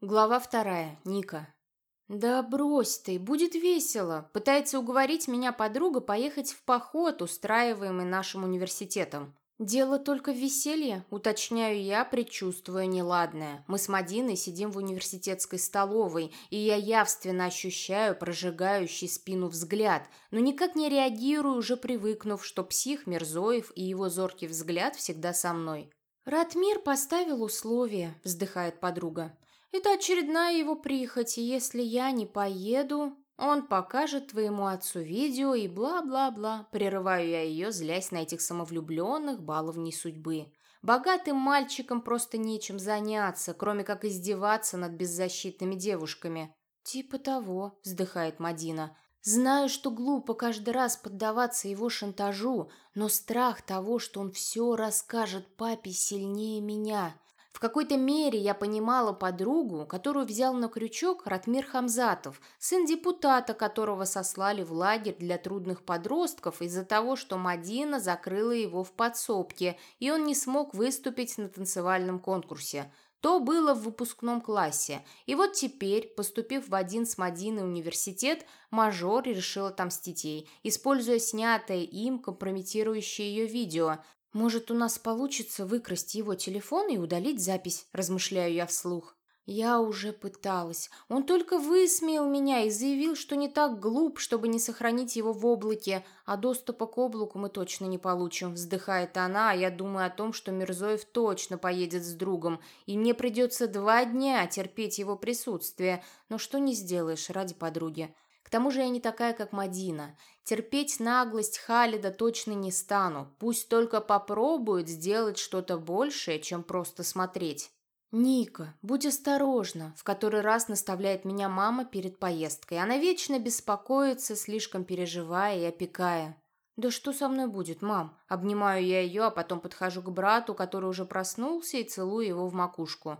Глава вторая. Ника. «Да брось ты, будет весело!» Пытается уговорить меня подруга поехать в поход, устраиваемый нашим университетом. «Дело только в веселье», — уточняю я, предчувствуя неладное. Мы с Мадиной сидим в университетской столовой, и я явственно ощущаю прожигающий спину взгляд, но никак не реагирую, уже привыкнув, что псих Мирзоев и его зоркий взгляд всегда со мной. «Ратмир поставил условия», — вздыхает подруга. Это очередная его прихоть, и если я не поеду, он покажет твоему отцу видео и бла-бла-бла. Прерываю я ее, злясь на этих самовлюбленных баловней судьбы. Богатым мальчикам просто нечем заняться, кроме как издеваться над беззащитными девушками. «Типа того», — вздыхает Мадина. «Знаю, что глупо каждый раз поддаваться его шантажу, но страх того, что он все расскажет папе сильнее меня. В какой-то мере я понимала подругу, которую взял на крючок Ратмир Хамзатов, сын депутата, которого сослали в лагерь для трудных подростков из-за того, что Мадина закрыла его в подсобке, и он не смог выступить на танцевальном конкурсе. То было в выпускном классе. И вот теперь, поступив в один с Мадиной университет, мажор решил отомстить ей, используя снятое им компрометирующее ее видео, «Может, у нас получится выкрасть его телефон и удалить запись?» – размышляю я вслух. Я уже пыталась. Он только высмеял меня и заявил, что не так глуп, чтобы не сохранить его в облаке, а доступа к облаку мы точно не получим. Вздыхает она, а я думаю о том, что Мирзоев точно поедет с другом, и мне придется два дня терпеть его присутствие. Но что не сделаешь ради подруги. К тому же я не такая, как Мадина. Терпеть наглость Халида точно не стану. Пусть только попробует сделать что-то большее, чем просто смотреть. «Ника, будь осторожна», — в который раз наставляет меня мама перед поездкой. Она вечно беспокоится, слишком переживая и опекая. «Да что со мной будет, мам?» Обнимаю я ее, а потом подхожу к брату, который уже проснулся, и целую его в макушку.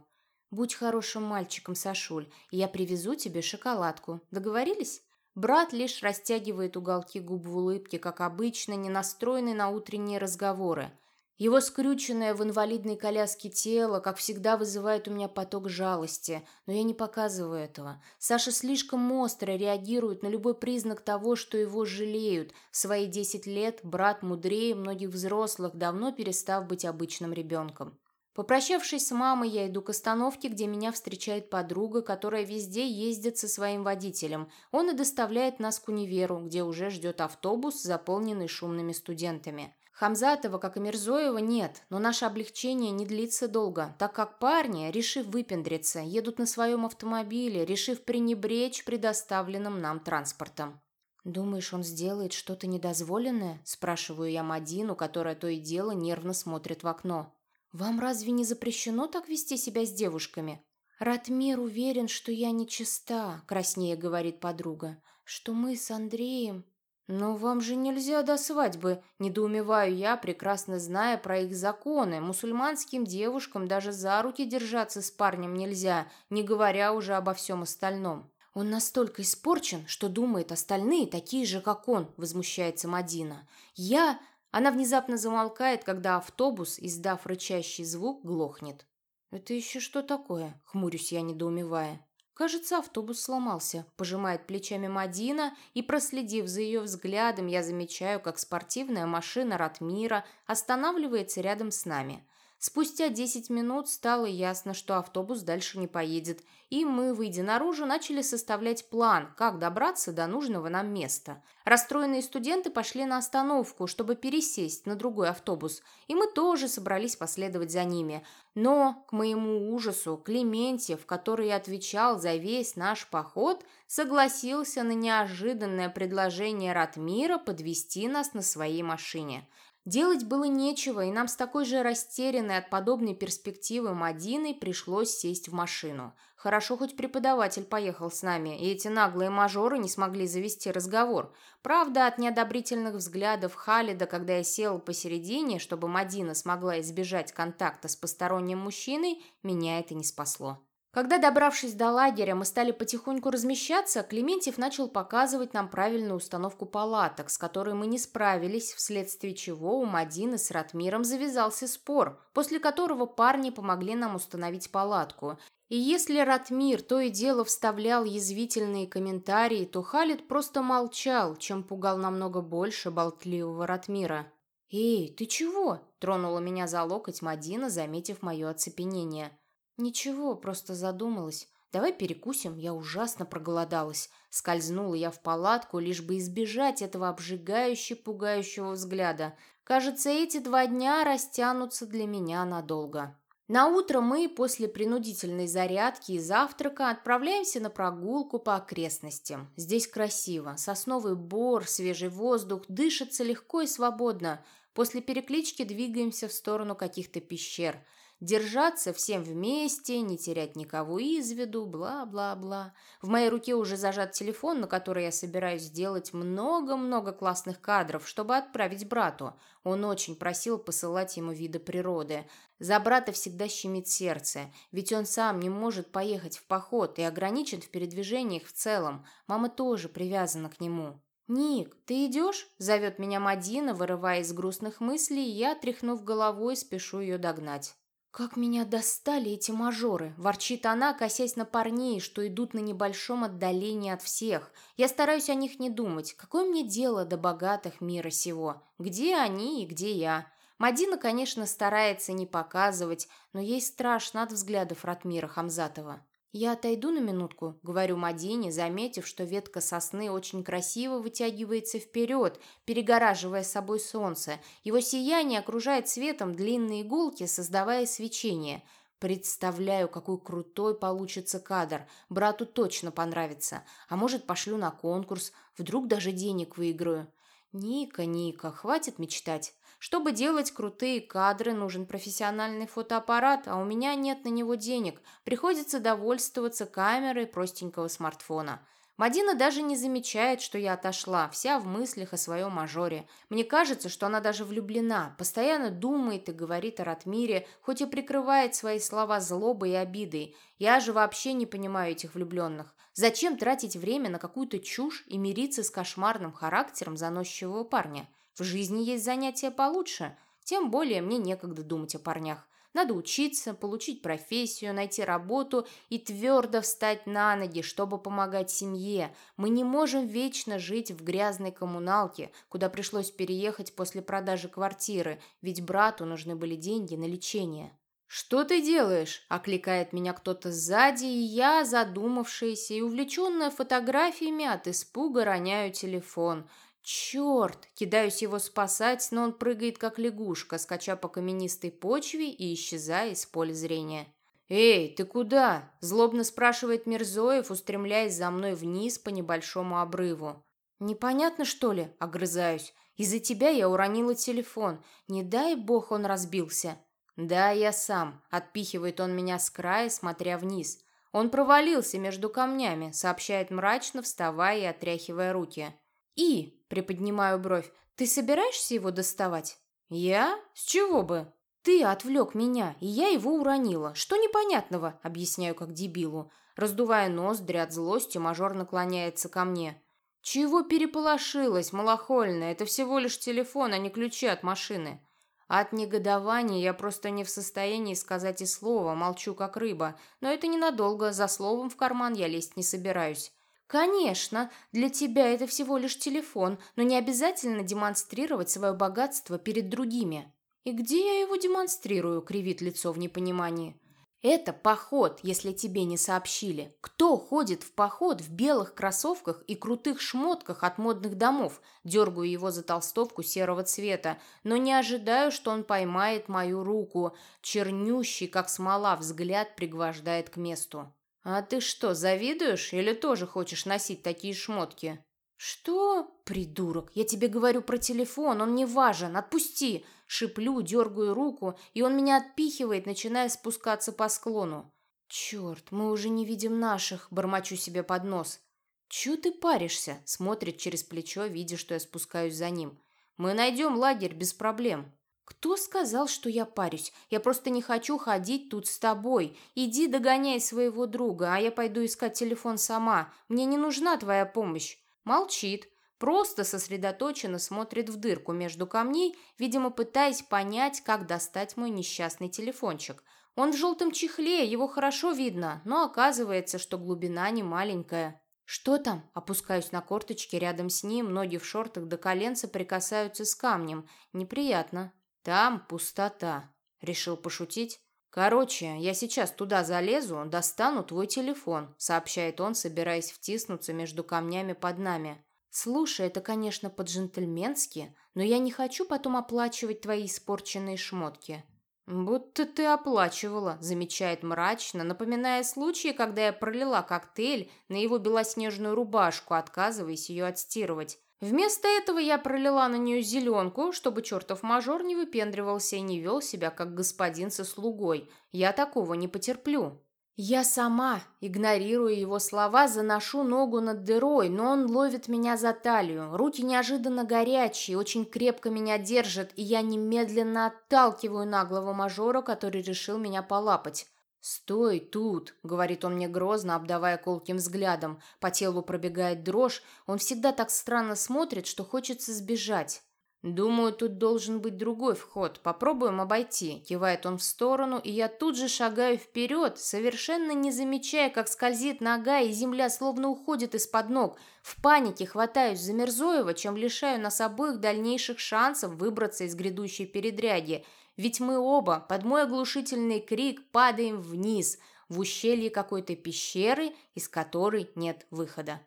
«Будь хорошим мальчиком, Сашуль, и я привезу тебе шоколадку. Договорились?» Брат лишь растягивает уголки губ в улыбке, как обычно, не настроенный на утренние разговоры. Его скрюченное в инвалидной коляске тело, как всегда, вызывает у меня поток жалости, но я не показываю этого. Саша слишком остро реагирует на любой признак того, что его жалеют. В свои десять лет брат мудрее многих взрослых, давно перестав быть обычным ребенком. Попрощавшись с мамой, я иду к остановке, где меня встречает подруга, которая везде ездит со своим водителем. Он и доставляет нас к универу, где уже ждет автобус, заполненный шумными студентами. Хамзатова, как и Мирзоева, нет, но наше облегчение не длится долго, так как парни, решив выпендриться, едут на своем автомобиле, решив пренебречь предоставленным нам транспортом. «Думаешь, он сделает что-то недозволенное?» – спрашиваю я Мадину, которая то и дело нервно смотрит в окно. «Вам разве не запрещено так вести себя с девушками?» «Ратмир уверен, что я нечиста», — краснее говорит подруга, «что мы с Андреем...» «Но вам же нельзя до свадьбы», — недоумеваю я, прекрасно зная про их законы. Мусульманским девушкам даже за руки держаться с парнем нельзя, не говоря уже обо всем остальном. «Он настолько испорчен, что думает, остальные такие же, как он», — возмущается Мадина. «Я... Она внезапно замолкает, когда автобус, издав рычащий звук, глохнет. «Это еще что такое?» — хмурюсь я, недоумевая. Кажется, автобус сломался, пожимает плечами Мадина, и, проследив за ее взглядом, я замечаю, как спортивная машина Ратмира останавливается рядом с нами. Спустя 10 минут стало ясно, что автобус дальше не поедет, и мы, выйдя наружу, начали составлять план, как добраться до нужного нам места. Расстроенные студенты пошли на остановку, чтобы пересесть на другой автобус, и мы тоже собрались последовать за ними. Но, к моему ужасу, Клементьев, который отвечал за весь наш поход, согласился на неожиданное предложение Ратмира подвести нас на своей машине – Делать было нечего, и нам с такой же растерянной от подобной перспективы Мадиной пришлось сесть в машину. Хорошо, хоть преподаватель поехал с нами, и эти наглые мажоры не смогли завести разговор. Правда, от неодобрительных взглядов Халида, когда я села посередине, чтобы Мадина смогла избежать контакта с посторонним мужчиной, меня это не спасло. Когда, добравшись до лагеря, мы стали потихоньку размещаться, Клементьев начал показывать нам правильную установку палаток, с которой мы не справились, вследствие чего у Мадины с Ратмиром завязался спор, после которого парни помогли нам установить палатку. И если Ратмир то и дело вставлял язвительные комментарии, то Халид просто молчал, чем пугал намного больше болтливого Ратмира. «Эй, ты чего?» – тронула меня за локоть Мадина, заметив мое оцепенение. «Ничего, просто задумалась. Давай перекусим, я ужасно проголодалась». Скользнула я в палатку, лишь бы избежать этого обжигающе пугающего взгляда. Кажется, эти два дня растянутся для меня надолго. На утро мы после принудительной зарядки и завтрака отправляемся на прогулку по окрестностям. Здесь красиво, сосновый бор, свежий воздух, дышится легко и свободно. После переклички двигаемся в сторону каких-то пещер – Держаться всем вместе, не терять никого из виду, бла-бла-бла. В моей руке уже зажат телефон, на который я собираюсь сделать много-много классных кадров, чтобы отправить брату. Он очень просил посылать ему виды природы. За брата всегда щемит сердце, ведь он сам не может поехать в поход и ограничен в передвижениях в целом. Мама тоже привязана к нему. «Ник, ты идешь?» – зовет меня Мадина, вырывая из грустных мыслей, и я, тряхнув головой, спешу ее догнать. «Как меня достали эти мажоры!» – ворчит она, косясь на парней, что идут на небольшом отдалении от всех. Я стараюсь о них не думать. Какое мне дело до богатых мира сего? Где они и где я? Мадина, конечно, старается не показывать, но ей страшно от взглядов Ратмира Хамзатова. «Я отойду на минутку», — говорю Мадине, заметив, что ветка сосны очень красиво вытягивается вперед, перегораживая собой солнце. Его сияние окружает светом длинные иголки, создавая свечение. Представляю, какой крутой получится кадр. Брату точно понравится. А может, пошлю на конкурс. Вдруг даже денег выиграю. Ника, Ника, хватит мечтать. Чтобы делать крутые кадры, нужен профессиональный фотоаппарат, а у меня нет на него денег. Приходится довольствоваться камерой простенького смартфона. Мадина даже не замечает, что я отошла, вся в мыслях о своем мажоре. Мне кажется, что она даже влюблена, постоянно думает и говорит о Ратмире, хоть и прикрывает свои слова злобой и обидой. Я же вообще не понимаю этих влюбленных. Зачем тратить время на какую-то чушь и мириться с кошмарным характером заносчивого парня? В жизни есть занятия получше, тем более мне некогда думать о парнях. Надо учиться, получить профессию, найти работу и твердо встать на ноги, чтобы помогать семье. Мы не можем вечно жить в грязной коммуналке, куда пришлось переехать после продажи квартиры, ведь брату нужны были деньги на лечение. «Что ты делаешь?» – окликает меня кто-то сзади, и я, задумавшаяся и увлеченная фотографиями, от испуга роняю телефон – Черт! Кидаюсь его спасать, но он прыгает, как лягушка, скача по каменистой почве и исчезая из поля зрения. «Эй, ты куда?» – злобно спрашивает Мирзоев, устремляясь за мной вниз по небольшому обрыву. «Непонятно, что ли?» – огрызаюсь. «Из-за тебя я уронила телефон. Не дай бог он разбился». «Да, я сам», – отпихивает он меня с края, смотря вниз. «Он провалился между камнями», – сообщает мрачно, вставая и отряхивая руки. «И?» Приподнимаю бровь. «Ты собираешься его доставать?» «Я? С чего бы?» «Ты отвлек меня, и я его уронила. Что непонятного?» Объясняю как дебилу. Раздувая ноздри от злости, мажор наклоняется ко мне. «Чего переполошилась, малохольная? Это всего лишь телефон, а не ключи от машины». От негодования я просто не в состоянии сказать и слова, молчу как рыба. Но это ненадолго, за словом в карман я лезть не собираюсь. «Конечно, для тебя это всего лишь телефон, но не обязательно демонстрировать свое богатство перед другими». «И где я его демонстрирую?» – кривит лицо в непонимании. «Это поход, если тебе не сообщили. Кто ходит в поход в белых кроссовках и крутых шмотках от модных домов?» Дергаю его за толстовку серого цвета, но не ожидаю, что он поймает мою руку. Чернющий, как смола, взгляд пригвождает к месту. «А ты что, завидуешь или тоже хочешь носить такие шмотки?» «Что? Придурок, я тебе говорю про телефон, он не важен, отпусти!» Шиплю, дергаю руку, и он меня отпихивает, начиная спускаться по склону. «Черт, мы уже не видим наших», — бормочу себе под нос. «Чего ты паришься?» — смотрит через плечо, видя, что я спускаюсь за ним. «Мы найдем лагерь без проблем». «Кто сказал, что я парюсь? Я просто не хочу ходить тут с тобой. Иди догоняй своего друга, а я пойду искать телефон сама. Мне не нужна твоя помощь». Молчит, просто сосредоточенно смотрит в дырку между камней, видимо, пытаясь понять, как достать мой несчастный телефончик. Он в желтом чехле, его хорошо видно, но оказывается, что глубина не маленькая. «Что там?» Опускаюсь на корточки рядом с ним, ноги в шортах до коленца прикасаются с камнем. Неприятно. «Там пустота», — решил пошутить. «Короче, я сейчас туда залезу, достану твой телефон», — сообщает он, собираясь втиснуться между камнями под нами. «Слушай, это, конечно, по-джентльменски, но я не хочу потом оплачивать твои испорченные шмотки». «Будто ты оплачивала», — замечает мрачно, напоминая случай, когда я пролила коктейль на его белоснежную рубашку, отказываясь ее отстирывать. Вместо этого я пролила на нее зеленку, чтобы чертов мажор не выпендривался и не вел себя, как господин со слугой. Я такого не потерплю. Я сама, игнорируя его слова, заношу ногу над дырой, но он ловит меня за талию. Руки неожиданно горячие, очень крепко меня держат, и я немедленно отталкиваю наглого мажора, который решил меня полапать. «Стой тут!» — говорит он мне грозно, обдавая колким взглядом. По телу пробегает дрожь. Он всегда так странно смотрит, что хочется сбежать. «Думаю, тут должен быть другой вход. Попробуем обойти», — кивает он в сторону, и я тут же шагаю вперед, совершенно не замечая, как скользит нога, и земля словно уходит из-под ног. В панике хватаюсь за Мерзоева, чем лишаю нас обоих дальнейших шансов выбраться из грядущей передряги. Ведь мы оба, под мой оглушительный крик, падаем вниз, в ущелье какой-то пещеры, из которой нет выхода.